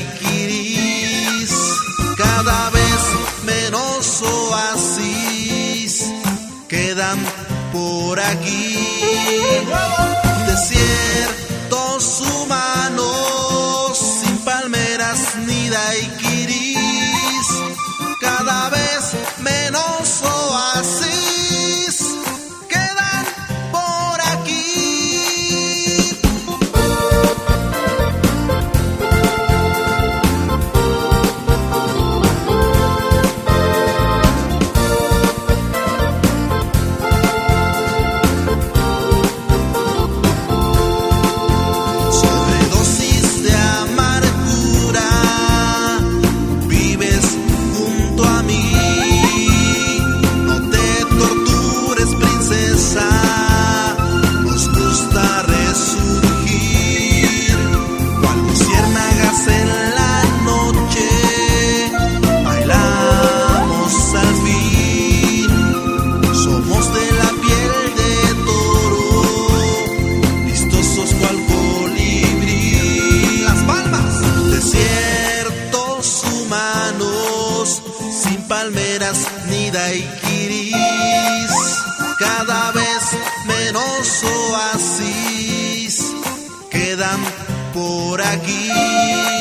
daiquiris, cada vez menos oasis quedan por aquí. Desiertos humanos sin palmeras ni daiquiris. Sin palmeras ni daiquiris, cada vez menos oasis quedan por aquí.